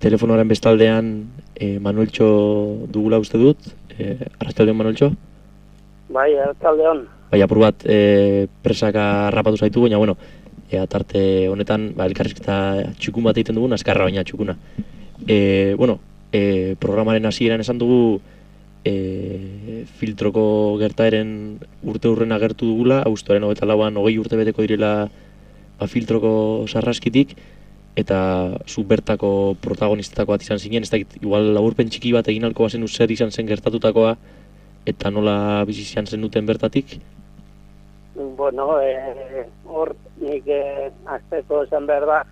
telefonoaren bestaldean e, Manueltxo dugula uste dut, e, arrastaldeon Manueltxo? Bai, arrastaldeon. Bai, apur bat e, presaka rapatu zaitu, baina, bueno, e, atarte honetan, ba, elkarrizketa txukun bat egiten dugu, azkarra baina txukuna. E, bueno, e, programaren hasieran esan dugu, e, filtroko gertaeren urte urren agertu dugula, austoaren hogeta lauan hogei urte beteko direla ba, filtroko sarraskitik, eta zu bertako protagonistetako bat izan zinen, ez da, igual laburpen txiki bat egin alko bazen zer izan zen gertatutakoa, eta nola bizi izan zen duten bertatik? Bueno, eh, hor nik eh, azteko esan behar da,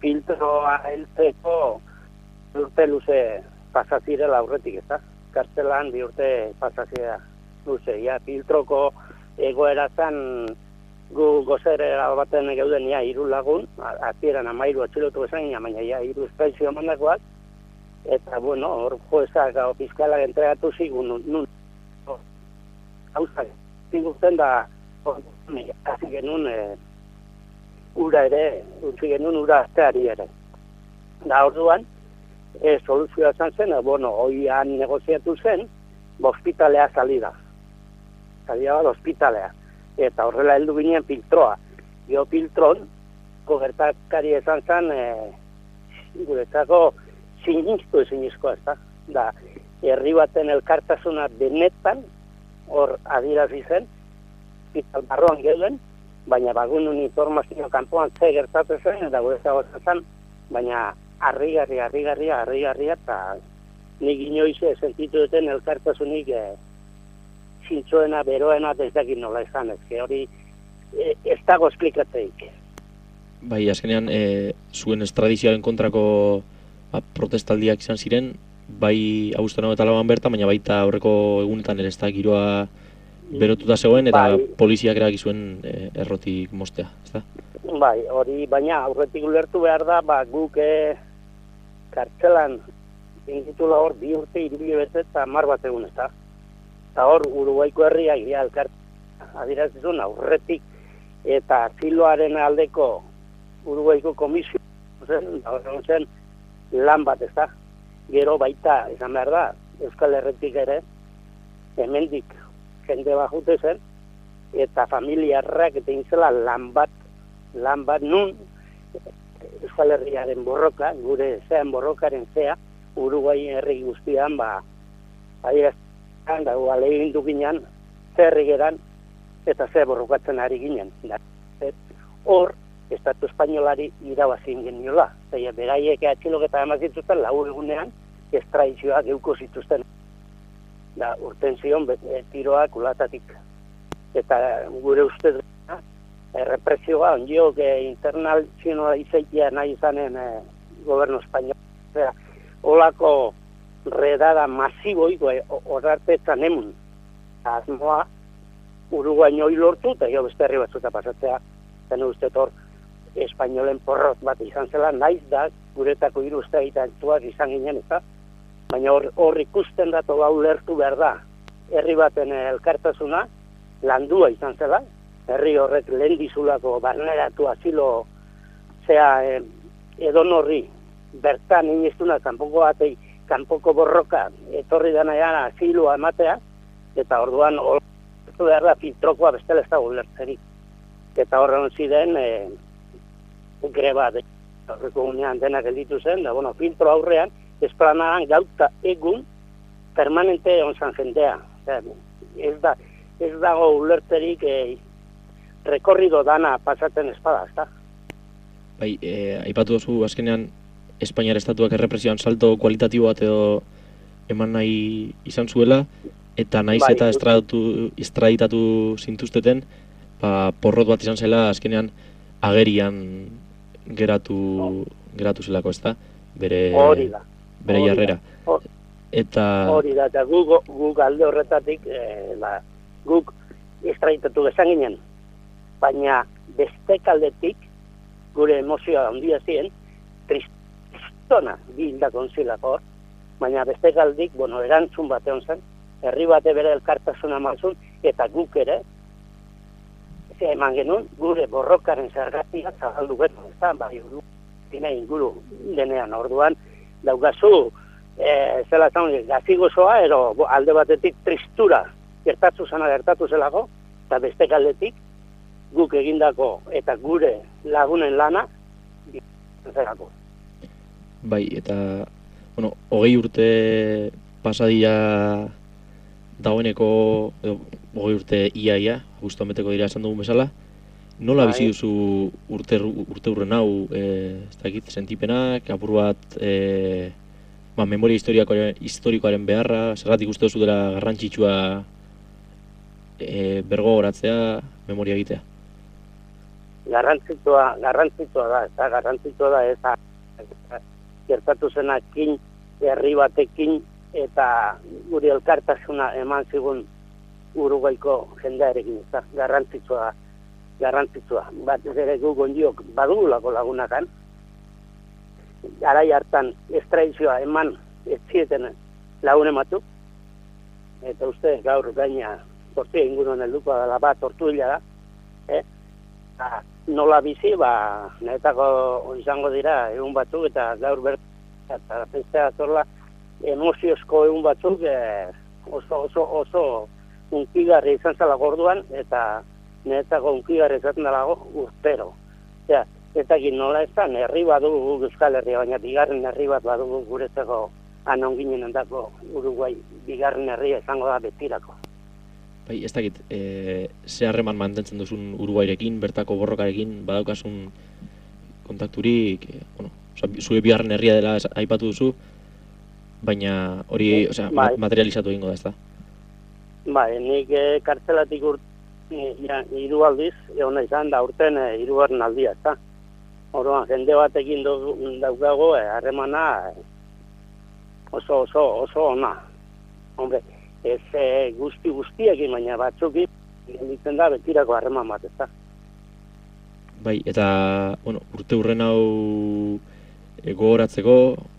filtroa heltzeko urte luze pasazirela aurretik, ez da? kartzelan bi urte pasazia luze, ja, filtroko egoera zen gu gozere baten geuden ja hiru lagun, azieran amairu atxilotu esan, baina ja hiru espaizio mandakoak, eta bueno, hor juezak o fiskala entregatu zigun nun, hauza, zinguzten da hasi genuen e, ura ere, utzi genuen ura azteari ere. Da orduan, e, soluzioa zan zen, e, bueno, hoian negoziatu zen, hospitalea salida. Salida bat hospitalea. Eta horrela heldu ginen filtroa. Gio filtron, gobertakari esan zen, e, guretzako sinizko esinizko ez da. Da, herri baten elkartasuna benetan, hor adirazi zen, hospital barroan geuden, baina bagunun informazio kanpoan ze gertatu zen, eta guretzako zen, baina arrigarri, arrigarri, arrigarri, eta nik inoiz sentitu duten elkartasunik e, zintzoena, beroena, dezakin nola izan, ez hori e, ez dago esplikatzeik. Bai, azkenean, e, zuen estradizioaren kontrako ba, protestaldiak izan ziren, bai abuzten eta lauan berta, baina baita aurreko egunetan ere ez da giroa berotuta zegoen, eta bai. poliziak eragik zuen e, errotik mostea, ez da? Bai, hori, baina aurretik ulertu behar da, ba, guk e, kartzelan ingitula hor bi urte irubile bete eta mar bat egun ez da. Eta hor Uruguaiko herria gira elkart adirazizun aurretik eta filoaren aldeko Uruguaiko komisio zen, zen lan bat ez da. Gero baita, izan behar da, Euskal Herretik ere, hemendik jende bajute zen, eta familiarrak eta inzela lan bat, lan bat nun, Euskal Herriaren borroka, gure zean borrokaren zea, Uruguai herri guztian, ba, adierazten, da, alegin du ginen, zer egeran, eta zer borrokatzen ari ginen. Hor, Estatu Espainolari irabazin geniola. Zaila, beraiek atxiloketa emazituzten, lau egunean, estraizioa geuko zituzten. Da, urten zion, tiroak ulatatik. Eta gure ustez, errepresioa, ondio, que internal izaitia nahi izanen eh, gobernu espainol. Osea, olako redada masiboiko horarte eh, emun. Azmoa, uruguaino lortu, eta jo beste herri batzuta pasatzea, zen uste tor, espainolen porrot bat izan zela, naiz da, guretako iruzte egitean izan ginen, eta baina hor, hor ikusten datu gau lertu behar da, herri baten elkartasuna, landua izan zela, herri horrek lehen dizulako barneratu asilo zea eh, edon horri bertan iniztuna kanpoko batei kanpoko borroka etorri dana jana asiloa ematea eta orduan ordu behar da filtrokoa bestela ez dago lertzeri eta horren ziren eh, greba de horreko unean denak gelditu zen da bueno, filtro aurrean esplanaran gauta egun permanente onzan jendea ez da ez dago ulertzerik eh, rekorrido dana pasatzen espada, ezta? Bai, e, aipatu duzu azkenean Espainiar estatuak errepresioan salto kualitatibo bat edo eman nahi izan zuela eta naiz bai, eta estradatu, estraditatu zintuzteten ba, porrot bat izan zela azkenean agerian geratu geratu zelako, ezta? Bere hori da. Bere jarrera. Eta hori da, eta guk, guk alde horretatik eh, ba, guk estraditatu bezan ginen baina beste kaldetik gure emozioa handia ziren tristona bildako onzilako baina beste kaldik, bueno, erantzun bat egon zen, herri bate bere elkartasuna mazun, eta guk ere, ze eman genuen, gure borrokaren zergatia zabaldu ez da, bai, uru, inguru denean, orduan, daukazu, e, zela zan, gazigozoa, ero alde batetik tristura gertatu zena gertatu zelako, eta beste kaldetik, guk egindako eta gure lagunen lana, zelako. Bai, eta, bueno, hogei urte pasadia dagoeneko, edo, hogei urte ia-ia, guztu ameteko dira esan dugun bezala, nola Bai. bizi duzu urte, urte urren hau, e, ez dakit, sentipenak, apur bat, e, ba, memoria historiakoaren, historikoaren beharra, zergatik uste duzu dela garrantzitsua e, bergo horatzea, memoria egitea. garrantzitsua, garrantzitsua da, eta garrantzitsua da, ez gertatu zenakin, herri batekin, eta guri elkartasuna eman zigun Uruguaiko jendearekin, ez da, garrantzitsua da, garrantzitsua. Bat ere gu gondiok badugulako lagunakan, garai hartan estraizioa eman ez zieten lagun ematu, eta uste gaur gaina tortilla inguruan helduko dela bat tortuilla da, eh? Nola bizi, ba, netako izango dira egun batzuk eta gaur ber eta bestea zorla emoziozko egun batzuk eh, oso, oso, oso unkigarri izan zela gorduan eta netako unkigarri izaten delago urtero. Osea, ez dakit nola ezan, herri badugu Euskal Herria, baina bigarren herri bat badugu guretzako anonginen handako Uruguai bigarren herria izango da betirako. Bai, ez dakit, e, ze harreman mantentzen duzun Uruguairekin, bertako borrokarekin, badaukasun kontakturik, e, bueno, oza, zure bigarren herria dela aipatu duzu, baina hori, osea, ma- Bai. materializatu egingo da, ezta? Bai, nik e, kartzelatik urt, ja, hiru aldiz, egon izan da urten e, hirugarren aldia, ezta. Orduan, jende batekin daukago, harremana e, oso, oso, oso ona. Hombre, ez e, guzti guztiekin, baina batzukin, gelditzen da betirako harreman bat, ezta. Bai, eta, bueno, urte urren hau e, gogoratzeko,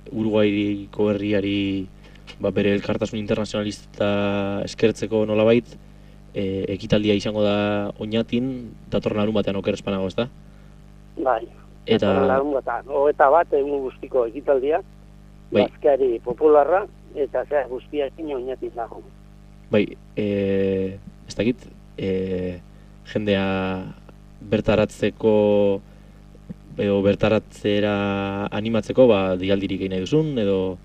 Uruguaiko herriari ba, bere elkartasun internazionalista eskertzeko nolabait, e, ekitaldia izango da oinatin, datorren larun batean oker espanago, ezta? Bai, Eta, larun bat, hogeita bat egun guztiko ekitaldia, Bai. bazkari popularra, eta zera guztiakin oinatik dago. bai, e, ez dakit, e, jendea bertaratzeko edo bertaratzera animatzeko, ba, dialdirik egin nahi duzun, edo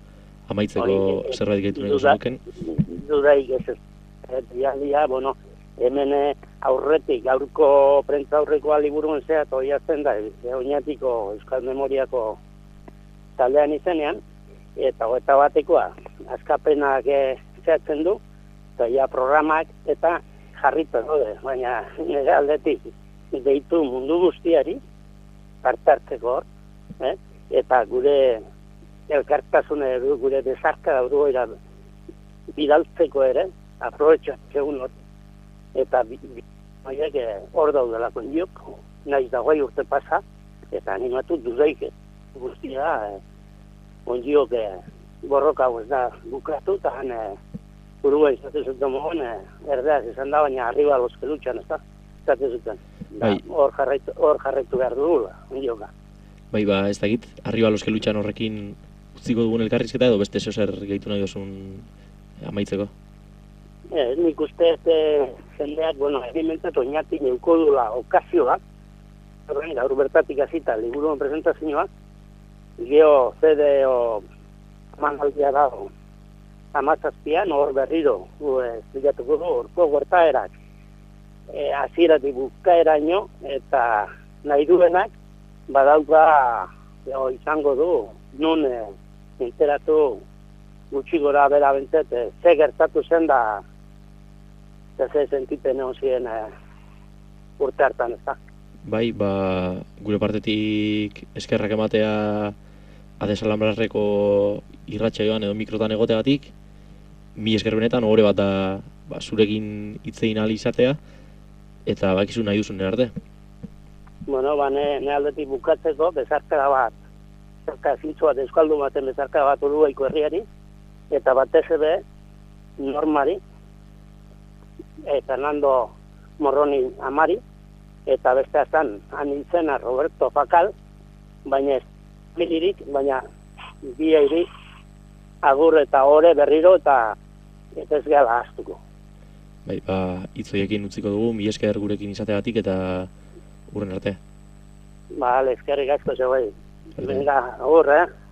amaitzeko Hori, e, zerbait gehitu nahi duda- duzunuken. dudaik ez ez. Dialdia, bueno, hemen eh, aurretik, gaurko prentza aurrekoa liburuen zehat oiatzen da, e, oinatiko Euskal Memoriako taldean izenean, eta hogeita batekoa askapenak eh, zehatzen du, eta ja programak eta jarrita daude, baina nire aldetik deitu mundu guztiari, parte hartzeko hor, eh? eta gure elkartasune edo gure bezarka dauruera bidaltzeko ere, aprobetxat egun hor, eta bi, bi, horiek, eh, hor daudelako diok, nahiz da guai urte pasa, eta animatu duzeik eh, guztia, eh, ondiok eh, borroka hau ez da bukatu, eta han eh, Uruguay izaten zuten mogon, eh, erdeak izan da, baina arriba los que luchan, ez da, izaten zuten. Da, Bai. Hor jarraitu, hor jarraitu behar dugula, ondioka. Bai, ba, ez dakit, arriba los que luchan horrekin utziko dugun elkarrizketa edo beste zer gehitu nahi duzun amaitzeko. Eh, nik uste ez jendeak, bueno, erimentzat oinatik neuko dula okazioa, horren, gaur bertatik hasita liburuen presentazioa, geho zede o manaldia dago, amazazpian, hor berriro, eh, zilatuko du, orko gortaerak, eh, aziratik bukaeraino, eta nahi duenak, badauka, o, izango du, nun eh, enteratu gutxi gora bera bentzet, eh, ze gertatu zen da, ze sentipen egon ziren eh, urte hartan, ez da. Bai, ba, gure partetik eskerrak ematea adesalambrarreko irratsaioan edo mikrotan egoteagatik, mi esker benetan ohore bat da ba, zurekin hitzein ahal izatea, eta bakizu nahi duzun arte. Bueno, ba, ne, ne aldetik bukatzeko, bezarkada bat, bezarka zintzu bat, euskaldu baten bezarkada bat uruguaiko herriari, eta batez ere, normari, e, Fernando Morroni amari, eta beste azan, han izena Roberto Fakal, baina ez milirik, baina bi agur eta ore berriro eta ez ez gala astuko. Bai, ba, hitzoiekin utziko dugu, mi esker gurekin izateagatik eta urren arte. Ba, eskerrik asko zeu bai. Venga, agur, eh?